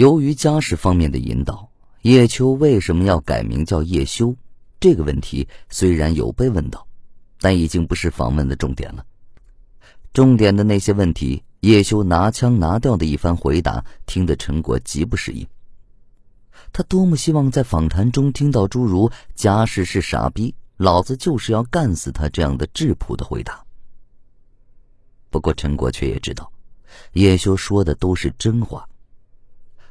由于家世方面的引导，叶秋为什么要改名叫叶修？这个问题虽然有被问到，但已经不是访问的重点了。重点的那些问题，叶修拿腔拿调的一番回答，听得陈果极不适应。他多么希望在访谈中听到诸如“家世是傻逼，老子就是要干死他”这样的质朴的回答。不过陈果却也知道，叶修说的都是真话。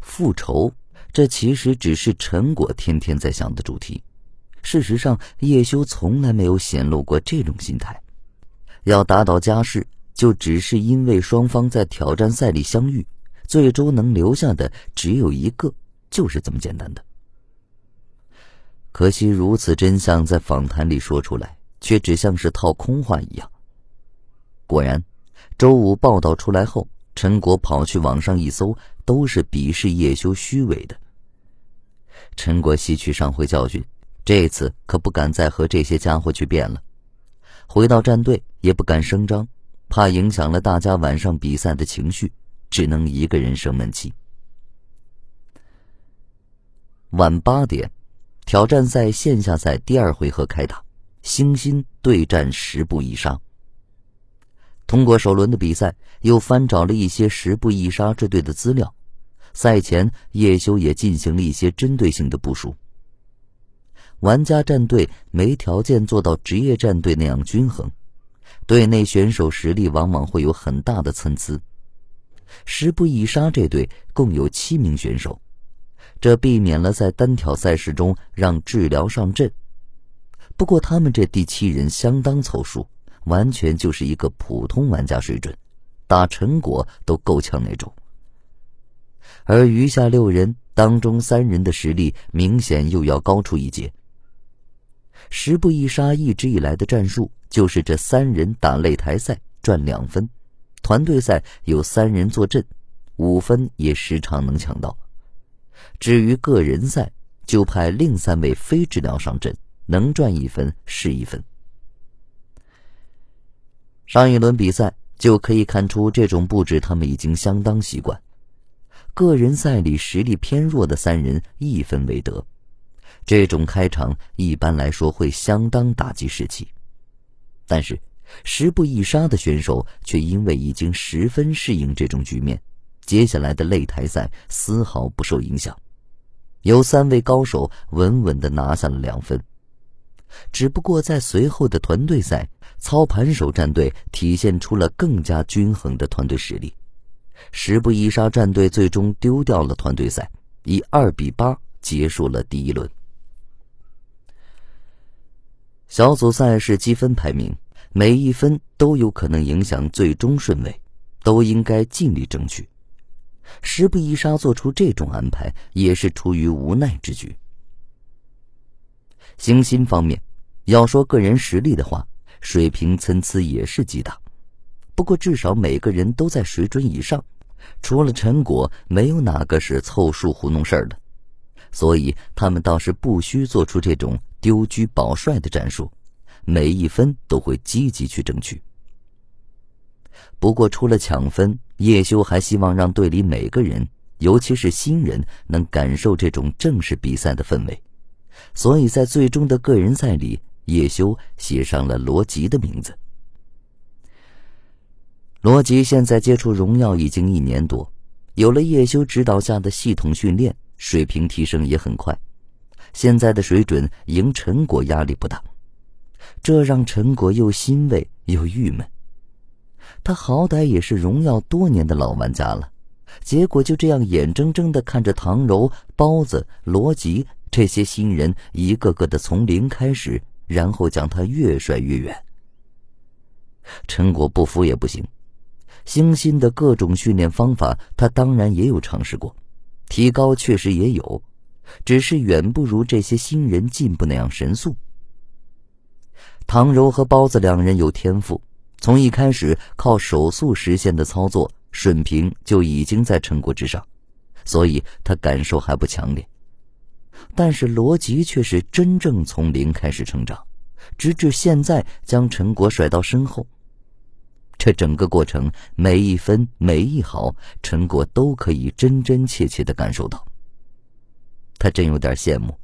复仇，这其实只是陈果天天在想的主题。事实上，叶修从来没有显露过这种心态。要打倒家世，就只是因为双方在挑战赛里相遇，最终能留下的只有一个，就是这么简单的。可惜，如此真相在访谈里说出来，却只像是套空话一样。果然，周五报道出来后，陈果跑去网上一搜，都是鄙视叶修虚伪的。陈果吸取上回教训。这次可不敢再和这些家伙去辩了，回到战队也不敢声张，怕影响了大家晚上比赛的情绪，只能一个人生闷气。晚八点，挑战赛线下赛第二回合开打，星星对战十步一杀。通过首轮的比赛，又翻找了一些十步一杀这队的资料，赛前叶修也进行了一些针对性的部署。玩家战队没条件做到职业战队那样均衡，队内选手实力往往会有很大的参差。十步一杀这队共有七名选手，这避免了在单挑赛事中让治疗上阵。不过他们这第七人相当凑数，完全就是一个普通玩家水准，打陈果都够呛那种。而余下六人当中，三人的实力明显又要高出一截。十步一杀一直以来的战术就是这三人打擂台赛赚两分，团队赛有三人坐镇，五分也时常能抢到。至于个人赛，就派另三位非治疗上阵，能赚一分是一分。上一轮比赛就可以看出，这种布置他们已经相当习惯。个人赛里实力偏弱的三人一分为得。这种开场一般来说会相当打击士气，但是十步一杀的选手却因为已经十分适应这种局面，接下来的擂台赛丝毫不受影响，有三位高手稳稳的拿下了两分。只不过在随后的团队赛，操盘手战队体现出了更加均衡的团队实力，十步一杀战队最终丢掉了团队赛，以二比八结束了第一轮。小组赛是积分排名，每一分都有可能影响最终顺位，都应该尽力争取。十步一杀做出这种安排，也是出于无奈之举。星星方面，要说个人实力的话，水平参差也是极大，不过至少每个人都在水准以上，除了陈果，没有哪个是凑数糊弄事儿的，所以他们倒是不需做出这种。丢车保帅的战术，每一分都会积极去争取。不过，除了抢分，叶修还希望让队里每个人，尤其是新人，能感受这种正式比赛的氛围。所以在最终的个人赛里，叶修写上了罗辑的名字。罗辑现在接触荣耀已经一年多，有了叶修指导下的系统训练，水平提升也很快。现在的水准赢陈果压力不大，这让陈果又欣慰又郁闷。他好歹也是荣耀多年的老玩家了，结果就这样眼睁睁的看着唐柔、包子、罗辑这些新人一个个的从零开始，然后将他越甩越远。陈果不服也不行，星星的各种训练方法他当然也有尝试过，提高确实也有。只是远不如这些新人进步那样神速。唐柔和包子两人有天赋，从一开始靠手速实现的操作水平就已经在陈果之上，所以他感受还不强烈。但是罗辑却是真正从零开始成长，直至现在将陈果甩到身后。这整个过程每一分每一毫，陈果都可以真真切切的感受到。他真有点羡慕，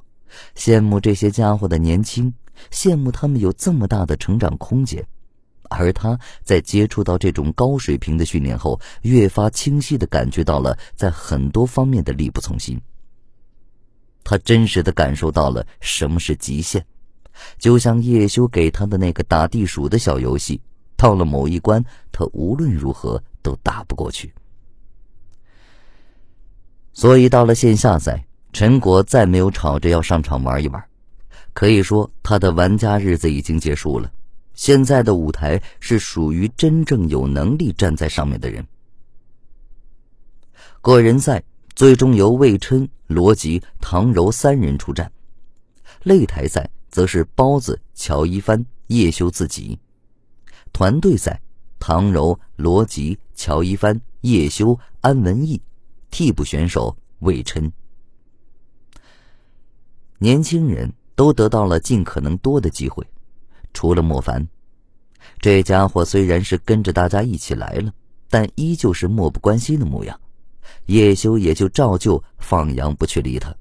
羡慕这些家伙的年轻，羡慕他们有这么大的成长空间。而他在接触到这种高水平的训练后，越发清晰的感觉到了在很多方面的力不从心。他真实的感受到了什么是极限，就像叶修给他的那个打地鼠的小游戏，到了某一关，他无论如何都打不过去。所以到了线下赛，陈果再没有吵着要上场玩一玩，可以说他的玩家日子已经结束了。现在的舞台是属于真正有能力站在上面的人。个人赛最终由魏琛、罗辑、唐柔三人出战，擂台赛则是包子、乔一帆、叶修自己。团队赛，唐柔、罗辑、乔一帆、叶修、安文逸，替补选手魏琛。年轻人都得到了尽可能多的机会。除了莫凡，这家伙虽然是跟着大家一起来了，但依旧是漠不关心的模样。叶修也就照旧放羊，不去理他。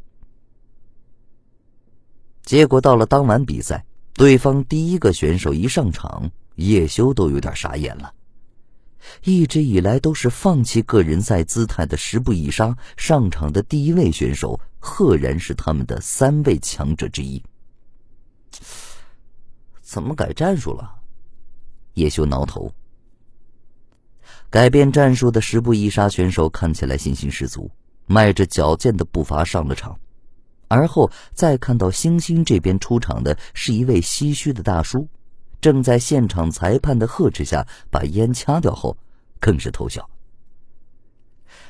结果到了当晚比赛，对方第一个选手一上场，叶修都有点傻眼了。一直以来都是放弃个人赛姿态的十步一杀，上场的第一位选手，赫然是他们的三位强者之一。怎么改战术了？叶修挠头。改变战术的十步一杀选手看起来信心十足，迈着矫健的步伐上了场。而后再看到星星这边出场的是一位唏嘘的大叔，正在现场裁判的呵斥下把烟掐掉后，更是偷笑。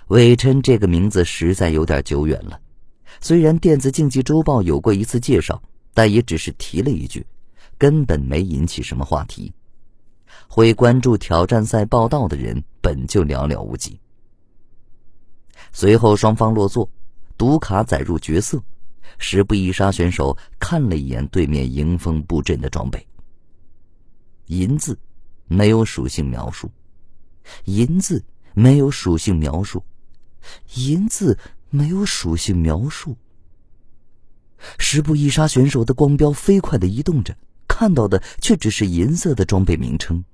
魏琛这个名字实在有点久远了，虽然电子竞技周报有过一次介绍，但也只是提了一句。根本没引起什么话题，会关注挑战赛报道的人本就寥寥无几。随后双方落座，读卡载入角色，十步一杀选手看了一眼对面迎风布阵的装备。银字，没有属性描述；银字没有属性描述；银字没有属性描述。十步一杀选手的光标飞快的移动着。看到的却只是银色的装备名称。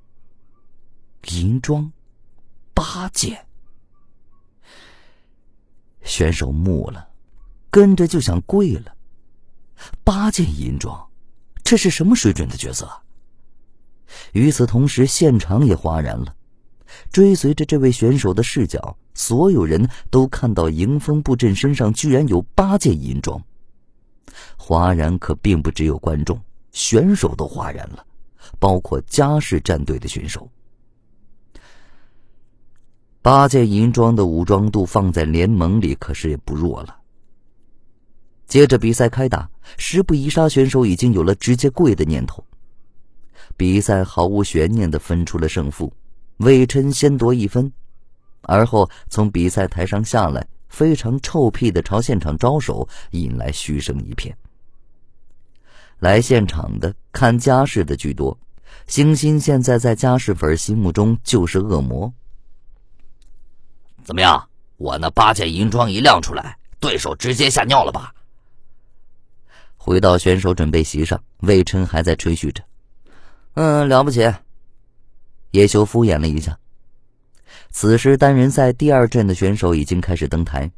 银装，八件。选手木了，跟着就想跪了。八件银装，这是什么水准的角色啊？与此同时，现场也哗然了。追随着这位选手的视角，所有人都看到迎风布阵身上居然有八件银装。哗然可并不只有观众。选手都哗然了，包括嘉世战队的选手。八件银装的武装度放在联盟里可是也不弱了。接着比赛开打，十步一杀选手已经有了直接跪的念头。比赛毫无悬念的分出了胜负，魏琛先夺一分，而后从比赛台上下来，非常臭屁的朝现场招手，引来嘘声一片。来现场的看家世的居多，星星现在在家世粉心目中就是恶魔。怎么样，我那八件银装一亮出来，对手直接吓尿了吧？回到选手准备席上，魏琛还在吹嘘着：“嗯，了不起。”叶修敷衍了一下。此时单人赛第二阵的选手已经开始登台，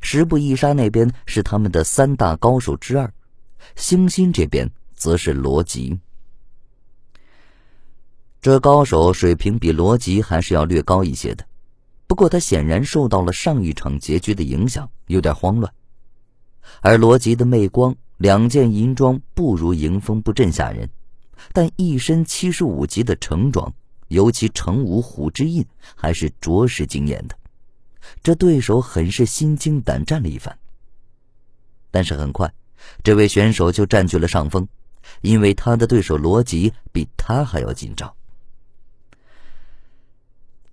十步一杀那边是他们的三大高手之二。星星这边则是罗辑，这高手水平比罗辑还是要略高一些的。不过他显然受到了上一场结局的影响，有点慌乱。而罗辑的媚光两件银装不如迎风布阵吓人，但一身七十五级的橙装，尤其橙武虎之印，还是着实惊艳的。这对手很是心惊胆战了一番。但是很快。这位选手就占据了上风，因为他的对手罗辑比他还要紧张。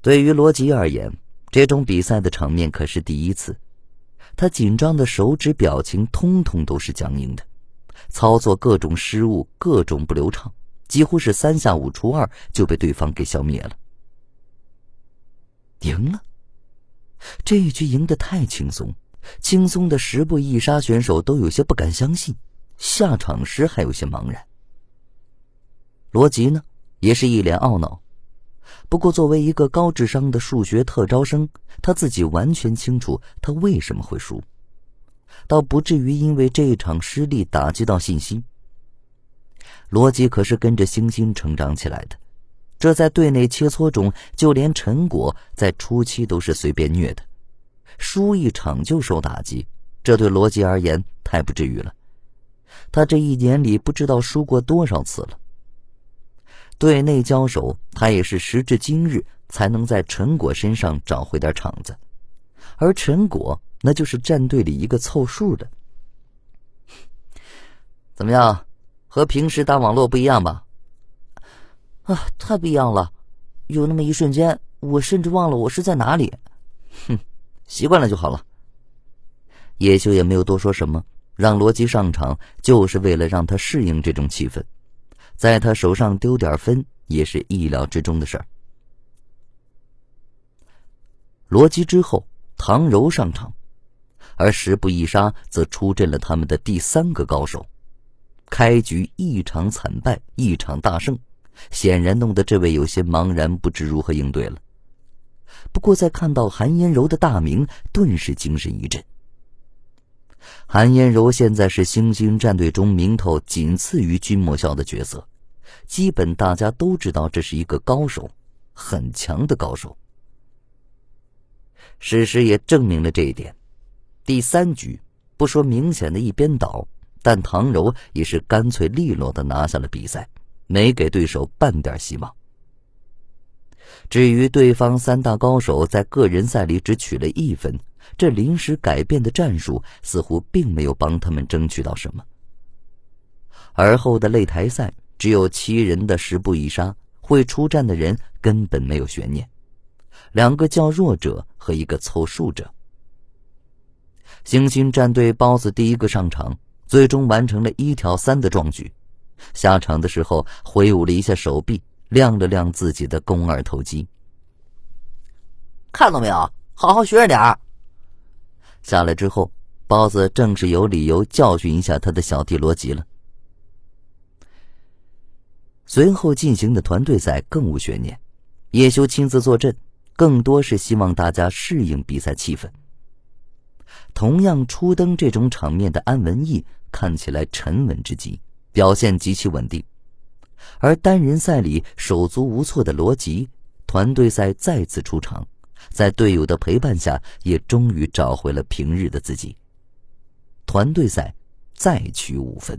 对于罗辑而言，这种比赛的场面可是第一次，他紧张的手指表情通通都是僵硬的，操作各种失误，各种不流畅，几乎是三下五除二就被对方给消灭了。赢了。这一局赢得太轻松，轻松的十步一杀选手都有些不敢相信，下场时还有些茫然。罗辑呢，也是一脸懊恼。不过，作为一个高智商的数学特招生，他自己完全清楚他为什么会输，倒不至于因为这一场失利打击到信心。罗辑可是跟着星星成长起来的，这在队内切磋中，就连陈果在初期都是随便虐的，输一场就受打击，这对罗辑而言太不至于了。他这一年里不知道输过多少次了。队内交手，他也是时至今日才能在陈果身上找回点场子，而陈果那就是战队里一个凑数的。怎么样，和平时打网络不一样吧？啊，太不一样了！有那么一瞬间，我甚至忘了我是在哪里。哼，习惯了就好了。叶修也没有多说什么，让罗辑上场就是为了让他适应这种气氛。在他手上丢点分也是意料之中的事儿。罗辑之后，唐柔上场，而十步一杀则出阵了他们的第三个高手。开局一场惨败，一场大胜，显然弄得这位有些茫然，不知如何应对了。不过在看到韩嫣柔的大名，顿时精神一振。韩嫣柔现在是星星战队中名头仅次于君莫笑的角色，基本大家都知道这是一个高手，很强的高手。事实也证明了这一点。第三局不说明显的一边倒，但唐柔也是干脆利落的拿下了比赛，没给对手半点希望。至于对方三大高手在个人赛里只取了一分。这临时改变的战术似乎并没有帮他们争取到什么。而后的擂台赛只有七人的十步一杀，会出战的人根本没有悬念，两个较弱者和一个凑数者。星星战队包子第一个上场，最终完成了一挑三的壮举。下场的时候挥舞了一下手臂，亮了亮自己的肱二头肌。看到没有？好好学着点儿。下来之后，包子正是有理由教训一下他的小弟罗辑了。随后进行的团队赛更无悬念，叶修亲自坐镇，更多是希望大家适应比赛气氛。同样初登这种场面的安文逸看起来沉稳之极，表现极其稳定；而单人赛里手足无措的罗辑，团队赛再次出场。在队友的陪伴下，也终于找回了平日的自己。团队赛再取五分。